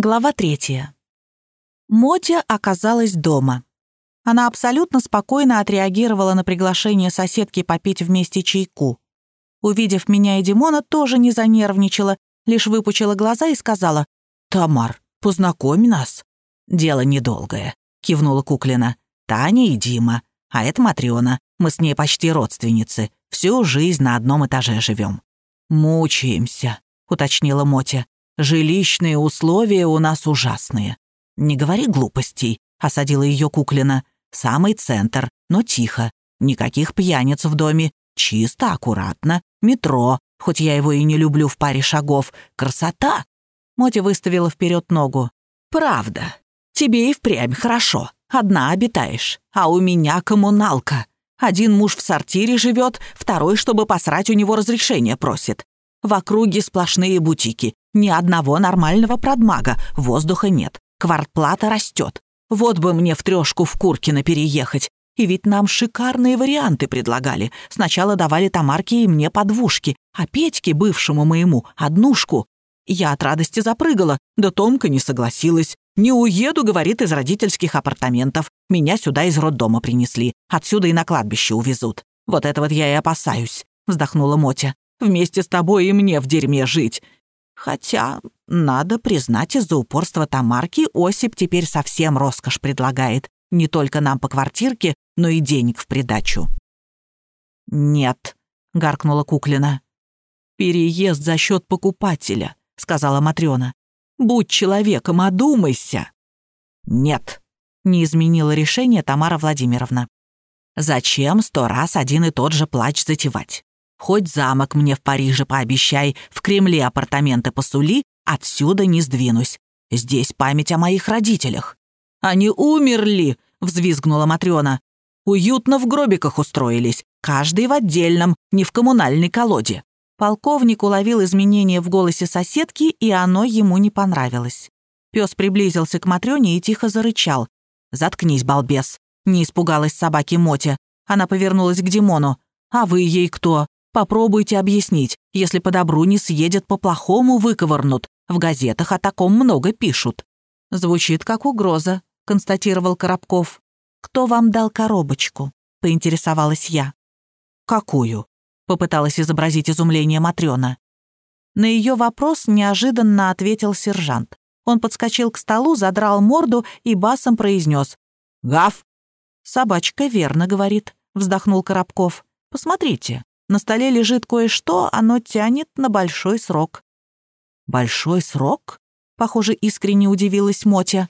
Глава третья. Мотя оказалась дома. Она абсолютно спокойно отреагировала на приглашение соседки попить вместе чайку. Увидев меня и Димона, тоже не занервничала, лишь выпучила глаза и сказала «Тамар, познакомь нас». «Дело недолгое», — кивнула Куклина. «Таня и Дима, а это Матрёна. Мы с ней почти родственницы. Всю жизнь на одном этаже живем. «Мучаемся», — уточнила Мотя. Жилищные условия у нас ужасные. Не говори глупостей, осадила ее Куклина. Самый центр, но тихо. Никаких пьяниц в доме. Чисто, аккуратно. Метро, хоть я его и не люблю в паре шагов. Красота!» Мотя выставила вперед ногу. «Правда. Тебе и впрямь хорошо. Одна обитаешь. А у меня коммуналка. Один муж в сортире живет, второй, чтобы посрать, у него разрешение просит. В округе сплошные бутики. Ни одного нормального продмага. Воздуха нет. Квартплата растет. Вот бы мне в трешку в Куркино переехать. И ведь нам шикарные варианты предлагали. Сначала давали Тамарке и мне подвушки, а Петьке, бывшему моему, однушку. Я от радости запрыгала, да Томка не согласилась. «Не уеду», — говорит, из родительских апартаментов. Меня сюда из роддома принесли. Отсюда и на кладбище увезут. Вот это вот я и опасаюсь», — вздохнула Мотя. Вместе с тобой и мне в дерьме жить. Хотя, надо признать, из-за упорства Тамарки Осип теперь совсем роскошь предлагает. Не только нам по квартирке, но и денег в придачу. «Нет», — гаркнула Куклина. «Переезд за счет покупателя», — сказала Матрёна. «Будь человеком, одумайся». «Нет», — не изменила решение Тамара Владимировна. «Зачем сто раз один и тот же плач затевать? Хоть замок мне в Париже пообещай, в Кремле апартаменты посули, отсюда не сдвинусь. Здесь память о моих родителях». «Они умерли!» — взвизгнула Матрёна. «Уютно в гробиках устроились, каждый в отдельном, не в коммунальной колоде». Полковник уловил изменение в голосе соседки, и оно ему не понравилось. Пес приблизился к Матрёне и тихо зарычал. «Заткнись, балбес!» — не испугалась собаки Мотя. Она повернулась к Димону. «А вы ей кто?» Попробуйте объяснить, если по добру не съедет, по плохому выковырнут. В газетах о таком много пишут». «Звучит как угроза», — констатировал Коробков. «Кто вам дал коробочку?» — поинтересовалась я. «Какую?» — попыталась изобразить изумление Матрёна. На ее вопрос неожиданно ответил сержант. Он подскочил к столу, задрал морду и басом произнес «Гав!» «Собачка верно говорит», — вздохнул Коробков. «Посмотрите, на столе лежит кое-что, оно тянет на большой срок». «Большой срок?» — похоже, искренне удивилась Мотя.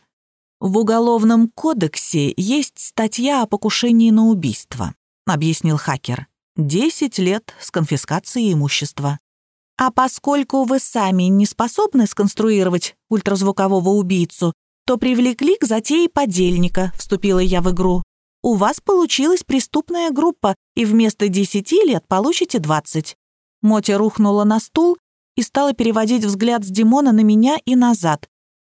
«В Уголовном кодексе есть статья о покушении на убийство», — объяснил хакер. «Десять лет с конфискацией имущества». «А поскольку вы сами не способны сконструировать ультразвукового убийцу, то привлекли к затее подельника», — вступила я в игру у вас получилась преступная группа, и вместо десяти лет получите двадцать». Мотя рухнула на стул и стала переводить взгляд с Димона на меня и назад.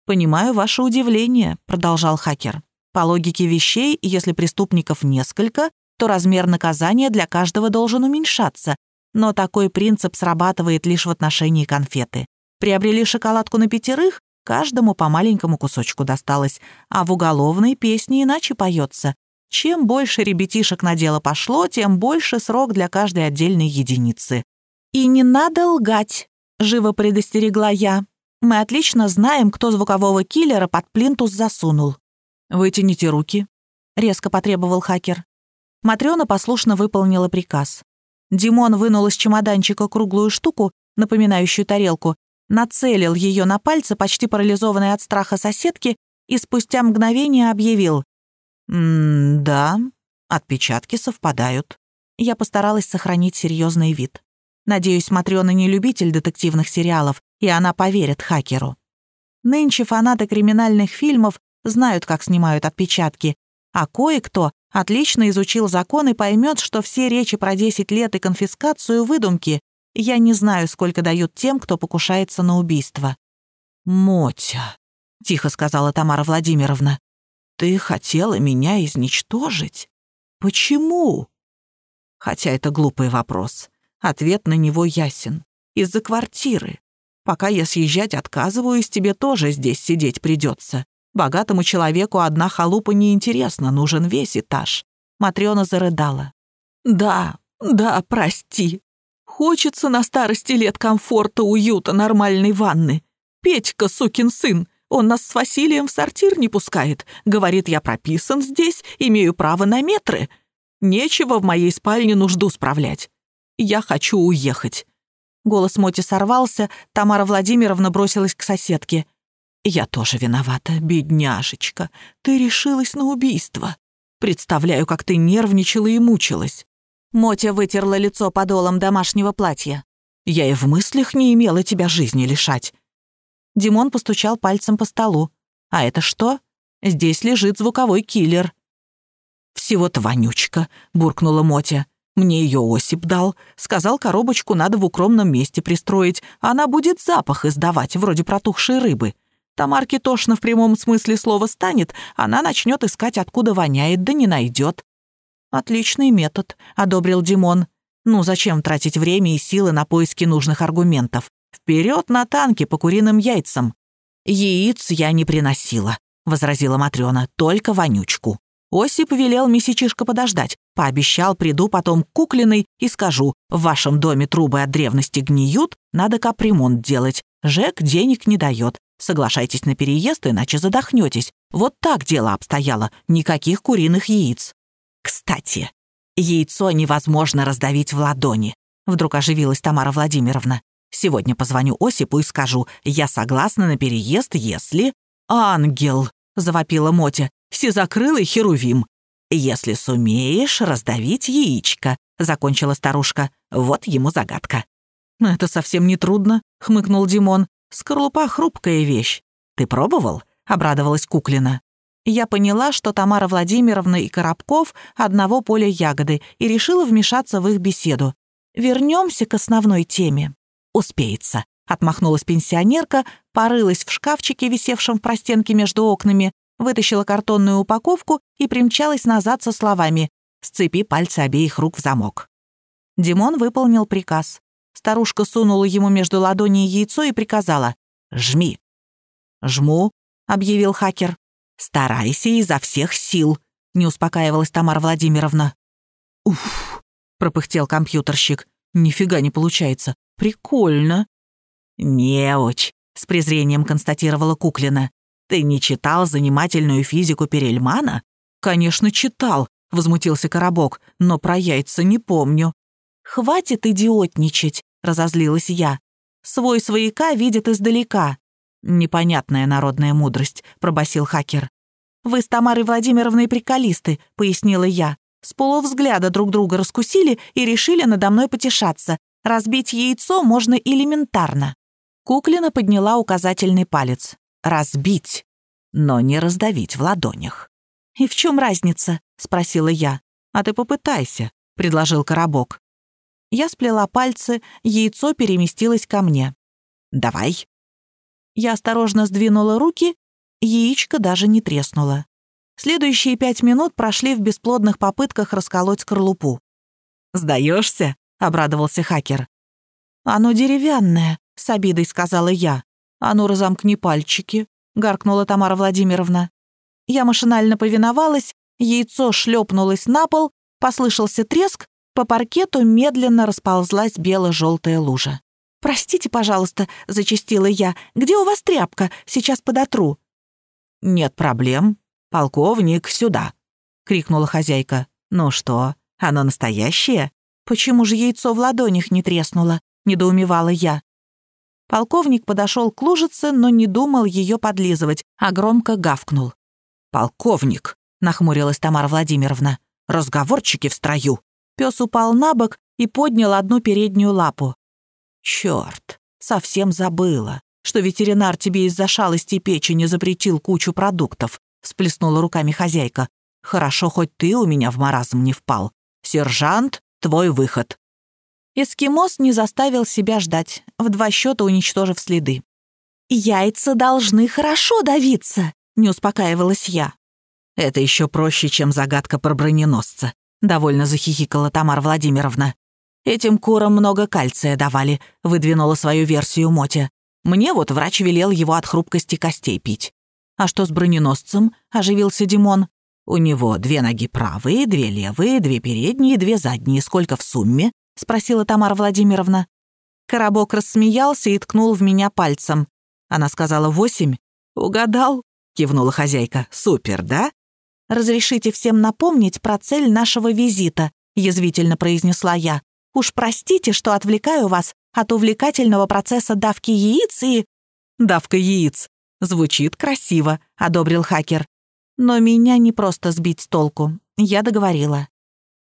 «Понимаю ваше удивление», — продолжал хакер. «По логике вещей, если преступников несколько, то размер наказания для каждого должен уменьшаться. Но такой принцип срабатывает лишь в отношении конфеты. Приобрели шоколадку на пятерых, каждому по маленькому кусочку досталось, а в уголовной песне иначе поется. Чем больше ребятишек на дело пошло, тем больше срок для каждой отдельной единицы. «И не надо лгать», — живо предостерегла я. «Мы отлично знаем, кто звукового киллера под плинтус засунул». «Вытяните руки», — резко потребовал хакер. Матрёна послушно выполнила приказ. Димон вынул из чемоданчика круглую штуку, напоминающую тарелку, нацелил ее на пальцы почти парализованной от страха соседки и спустя мгновение объявил «М-да, отпечатки совпадают». Я постаралась сохранить серьезный вид. Надеюсь, Матрёна не любитель детективных сериалов, и она поверит хакеру. Нынче фанаты криминальных фильмов знают, как снимают отпечатки, а кое-кто отлично изучил закон и поймет, что все речи про 10 лет и конфискацию — выдумки. Я не знаю, сколько дают тем, кто покушается на убийство. «Мотя», — тихо сказала Тамара Владимировна, ты хотела меня изничтожить? Почему? Хотя это глупый вопрос. Ответ на него ясен. Из-за квартиры. Пока я съезжать отказываюсь, тебе тоже здесь сидеть придется. Богатому человеку одна халупа неинтересна, нужен весь этаж». Матрёна зарыдала. «Да, да, прости. Хочется на старости лет комфорта, уюта, нормальной ванны. Петька, сукин сын, он нас с Василием в сортир не пускает. Говорит, я прописан здесь, имею право на метры. Нечего в моей спальне нужду справлять. Я хочу уехать». Голос Моти сорвался, Тамара Владимировна бросилась к соседке. «Я тоже виновата, бедняжечка. Ты решилась на убийство. Представляю, как ты нервничала и мучилась». Мотя вытерла лицо подолом домашнего платья. «Я и в мыслях не имела тебя жизни лишать». Димон постучал пальцем по столу. «А это что? Здесь лежит звуковой киллер». «Всего-то вонючка», — буркнула Мотя. «Мне ее Осип дал. Сказал, коробочку надо в укромном месте пристроить. Она будет запах издавать, вроде протухшей рыбы. Тамарке тошно в прямом смысле слова станет, она начнет искать, откуда воняет, да не найдет. «Отличный метод», — одобрил Димон. «Ну, зачем тратить время и силы на поиски нужных аргументов? Вперед на танке по куриным яйцам!» «Яиц я не приносила», — возразила Матрёна, — «только вонючку». Осип велел месячишка подождать, пообещал, приду потом к Куклиной и скажу, в вашем доме трубы от древности гниют, надо капремонт делать. Жек денег не дает. Соглашайтесь на переезд, иначе задохнетесь. Вот так дело обстояло, никаких куриных яиц. «Кстати, яйцо невозможно раздавить в ладони», вдруг оживилась Тамара Владимировна. «Сегодня позвоню Осипу и скажу, я согласна на переезд, если...» «Ангел!» — завопила Мотя. «Сизокрылый херувим!» «Если сумеешь раздавить яичко», — закончила старушка. «Вот ему загадка». «Это совсем не трудно», — хмыкнул Димон. «Скорлупа — хрупкая вещь. Ты пробовал?» — обрадовалась Куклина. Я поняла, что Тамара Владимировна и Коробков одного поля ягоды и решила вмешаться в их беседу. Вернемся к основной теме. Успеется. Отмахнулась пенсионерка, порылась в шкафчике, висевшем в простенке между окнами, вытащила картонную упаковку и примчалась назад со словами «Сцепи пальцы обеих рук в замок». Димон выполнил приказ. Старушка сунула ему между ладоней яйцо и приказала «Жми». «Жму», — объявил хакер. «Старайся изо всех сил», — не успокаивалась Тамара Владимировна. «Уф», — пропыхтел компьютерщик. «Нифига не получается. Прикольно». «Неуч», — с презрением констатировала Куклина. «Ты не читал занимательную физику Перельмана?» «Конечно, читал», — возмутился Коробок, «но про яйца не помню». «Хватит идиотничать», — разозлилась я. «Свой свояка видит издалека. «Непонятная народная мудрость», — пробасил хакер. «Вы с Тамарой Владимировной приколисты», — пояснила я. «С полувзгляда друг друга раскусили и решили надо мной потешаться. Разбить яйцо можно элементарно». Куклина подняла указательный палец. «Разбить, но не раздавить в ладонях». «И в чем разница?» — спросила я. «А ты попытайся», — предложил Коробок. Я сплела пальцы, яйцо переместилось ко мне. «Давай», я осторожно сдвинула руки, яичко даже не треснуло. Следующие пять минут прошли в бесплодных попытках расколоть скорлупу. «Сдаешься?» — обрадовался хакер. «Оно деревянное», — с обидой сказала я. «А ну, разомкни пальчики», — гаркнула Тамара Владимировна. Я машинально повиновалась, яйцо шлепнулось на пол, послышался треск, по паркету медленно расползлась бело-желтая лужа. «Простите, пожалуйста», — зачастила я. «Где у вас тряпка? Сейчас подотру». «Нет проблем. Полковник, сюда», — крикнула хозяйка. «Ну что, оно настоящее? Почему же яйцо в ладонях не треснуло?» — недоумевала я. Полковник подошел к лужице, но не думал ее подлизывать, а громко гавкнул. «Полковник», — нахмурилась Тамара Владимировна, — «разговорчики в строю». Пес упал на бок и поднял одну переднюю лапу. Черт, совсем забыла, что ветеринар тебе из-за шалости печени запретил кучу продуктов, всплеснула руками хозяйка. Хорошо, хоть ты у меня в маразм не впал. Сержант, твой выход. Эскимос не заставил себя ждать, в два счета уничтожив следы. «Яйца должны хорошо давиться», — не успокаивалась я. «Это еще проще, чем загадка про броненосца», — довольно захихикала Тамара Владимировна. «Этим курам много кальция давали», — выдвинула свою версию Мотя. Мне вот врач велел его от хрупкости костей пить. А что с броненосцем? Оживился Димон. У него две ноги правые, две левые, две передние, две задние. Сколько в сумме? Спросила Тамара Владимировна. Коробок рассмеялся и ткнул в меня пальцем. Она сказала «восемь». «Угадал?» — кивнула хозяйка. «Супер, да?» «Разрешите всем напомнить про цель нашего визита», — язвительно произнесла я. «Уж простите, что отвлекаю вас от увлекательного процесса давки яиц и...» «Давка яиц. Звучит красиво», — одобрил хакер. Но меня не просто сбить с толку. Я договорила.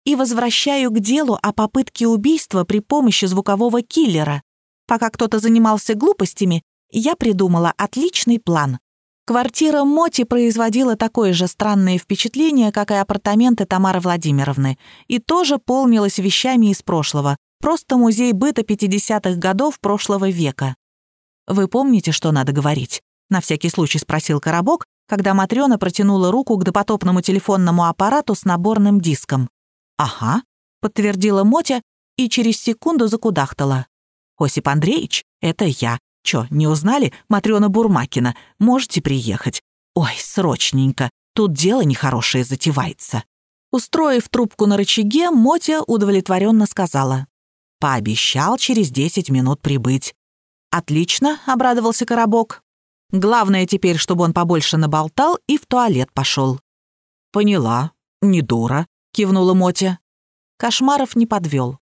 И возвращаю к делу о попытке убийства при помощи звукового киллера. Пока кто-то занимался глупостями, я придумала отличный план. Квартира Моти производила такое же странное впечатление, как и апартаменты Тамары Владимировны, и тоже полнилась вещами из прошлого, просто музей быта 50-х годов прошлого века. «Вы помните, что надо говорить?» — на всякий случай спросил Коробок, когда Матрёна протянула руку к допотопному телефонному аппарату с наборным диском. «Ага», — подтвердила Мотя и через секунду закудахтала. «Осип Андреевич, это я. Чё, не узнали? Матрёна Бурмакина. Можете приехать? Ой, срочненько. Тут дело нехорошее затевается». Устроив трубку на рычаге, Мотя удовлетворенно сказала. «Пообещал через десять минут прибыть». «Отлично», — обрадовался Коробок. «Главное теперь, чтобы он побольше наболтал и в туалет пошел». «Поняла. Не дура», — кивнула Мотя. Кошмаров не подвел.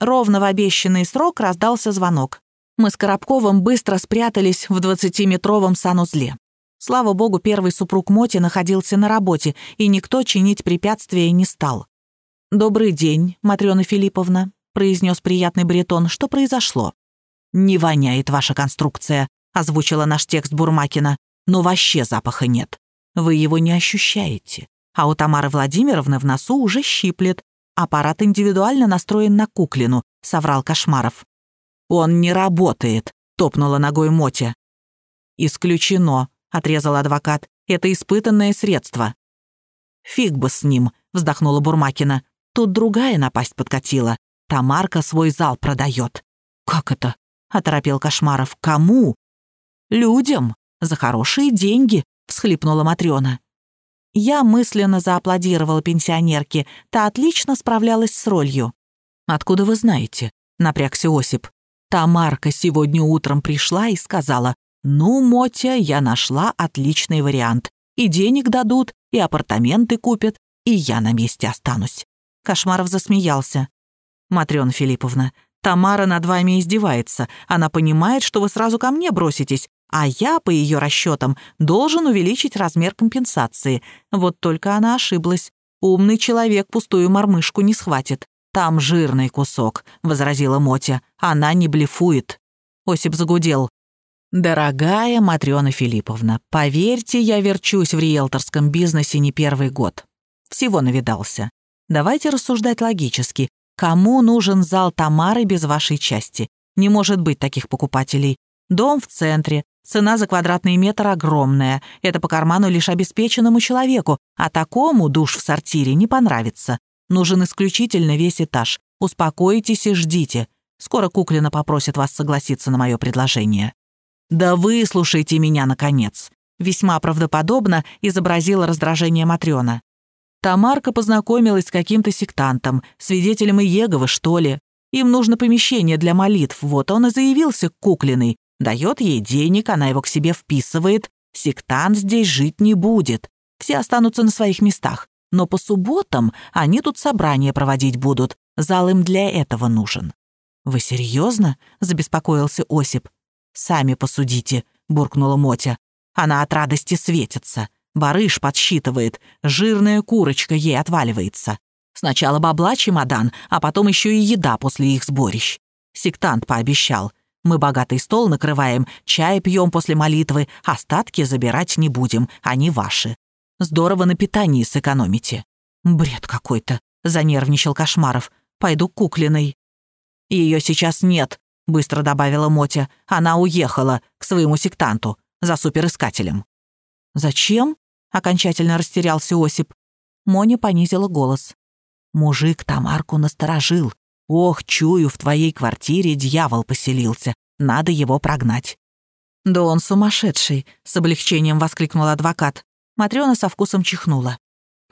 Ровно в обещанный срок раздался звонок. Мы с Коробковым быстро спрятались в двадцатиметровом санузле. Слава богу, первый супруг Моти находился на работе, и никто чинить препятствия не стал. «Добрый день, Матрёна Филипповна», — произнес приятный бретон. «Что произошло?» «Не воняет ваша конструкция», — озвучила наш текст Бурмакина. «Но вообще запаха нет. Вы его не ощущаете. А у Тамары Владимировны в носу уже щиплет. Аппарат индивидуально настроен на куклину», — соврал Кошмаров. «Он не работает», — топнула ногой Мотя. «Исключено», — отрезал адвокат. «Это испытанное средство». «Фиг бы с ним», — вздохнула Бурмакина. «Тут другая напасть подкатила. Тамарка свой зал продает». «Как это?» — оторопел Кошмаров. «Кому?» «Людям. За хорошие деньги», — всхлипнула Матрёна. Я мысленно зааплодировала пенсионерке. Та отлично справлялась с ролью. «Откуда вы знаете?» — напрягся Осип. Тамарка сегодня утром пришла и сказала, «Ну, Мотя, я нашла отличный вариант. И денег дадут, и апартаменты купят, и я на месте останусь». Кошмаров засмеялся. «Матрёна Филипповна, Тамара над вами издевается. Она понимает, что вы сразу ко мне броситесь, а я, по ее расчетам, должен увеличить размер компенсации. Вот только она ошиблась. Умный человек пустую мормышку не схватит. «Там жирный кусок», — возразила Мотя. «Она не блефует». Осип загудел. «Дорогая Матрёна Филипповна, поверьте, я верчусь в риэлторском бизнесе не первый год. Всего навидался. Давайте рассуждать логически. Кому нужен зал Тамары без вашей части? Не может быть таких покупателей. Дом в центре, цена за квадратный метр огромная. Это по карману лишь обеспеченному человеку, а такому душ в сортире не понравится. Нужен исключительно весь этаж. Успокойтесь и ждите. Скоро Куклина попросит вас согласиться на мое предложение». «Да выслушайте меня, наконец!» Весьма правдоподобно изобразила раздражение Матрёна. Тамарка познакомилась с каким-то сектантом, свидетелем Иеговы, что ли. Им нужно помещение для молитв, вот он и заявился к Куклиной. Дает ей денег, она его к себе вписывает. Сектант здесь жить не будет. Все останутся на своих местах. Но по субботам они тут собрания проводить будут. Зал им для этого нужен». «Вы серьезно?» — забеспокоился Осип. «Сами посудите», — буркнула Мотя. «Она от радости светится. Барыш подсчитывает. Жирная курочка ей отваливается. Сначала бабла чемодан, а потом еще и еда после их сборищ. Сектант пообещал. Мы богатый стол накрываем, чай пьем после молитвы, остатки забирать не будем, они ваши. Здорово на питании сэкономите». «Бред какой-то», — занервничал Кошмаров. «Пойду к Куклиной». «Ее сейчас нет», — быстро добавила Мотя. «Она уехала к своему сектанту за суперискателем». «Зачем?» — окончательно растерялся Осип. Моня понизила голос. «Мужик Тамарку насторожил. Ох, чую, в твоей квартире дьявол поселился. Надо его прогнать. «Да он сумасшедший!» — с облегчением воскликнул адвокат. Матрёна со вкусом чихнула.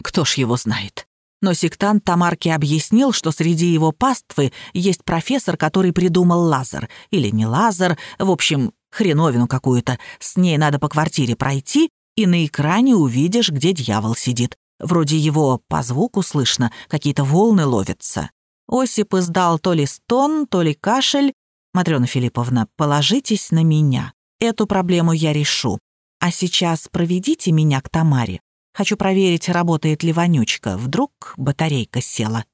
«Кто ж его знает?» Но сектант Тамарке объяснил, что среди его паствы есть профессор, который придумал лазер. Или не лазер, в общем, хреновину какую-то. С ней надо по квартире пройти, и на экране увидишь, где дьявол сидит. Вроде его по звуку слышно, какие-то волны ловятся. Осип издал то ли стон, то ли кашель. «Матрёна Филипповна, положитесь на меня. Эту проблему я решу. А сейчас проведите меня к Тамаре. Хочу проверить, работает ли вонючка. Вдруг батарейка села.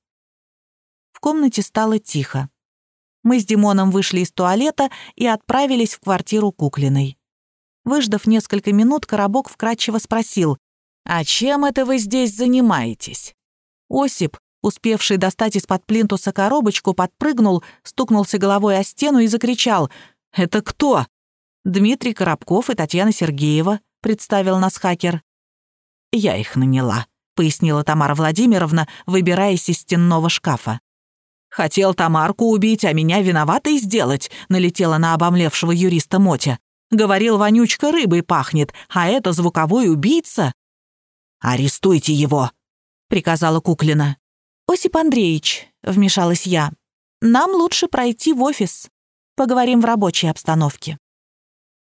В комнате стало тихо. Мы с Димоном вышли из туалета и отправились в квартиру Куклиной. Выждав несколько минут, Коробок вкратчиво спросил, «А чем это вы здесь занимаетесь?» Осип, успевший достать из-под плинтуса коробочку, подпрыгнул, стукнулся головой о стену и закричал, «Это кто?» «Дмитрий Коробков и Татьяна Сергеева», — представил нас хакер. «Я их наняла», — пояснила Тамара Владимировна, выбираясь из стенного шкафа. «Хотел Тамарку убить, а меня виноватой сделать», — налетела на обомлевшего юриста Мотя. «Говорил, вонючка рыбой пахнет, а это звуковой убийца». «Арестуйте его», — приказала Куклина. «Осип Андреевич», — вмешалась я, — «нам лучше пройти в офис. Поговорим в рабочей обстановке».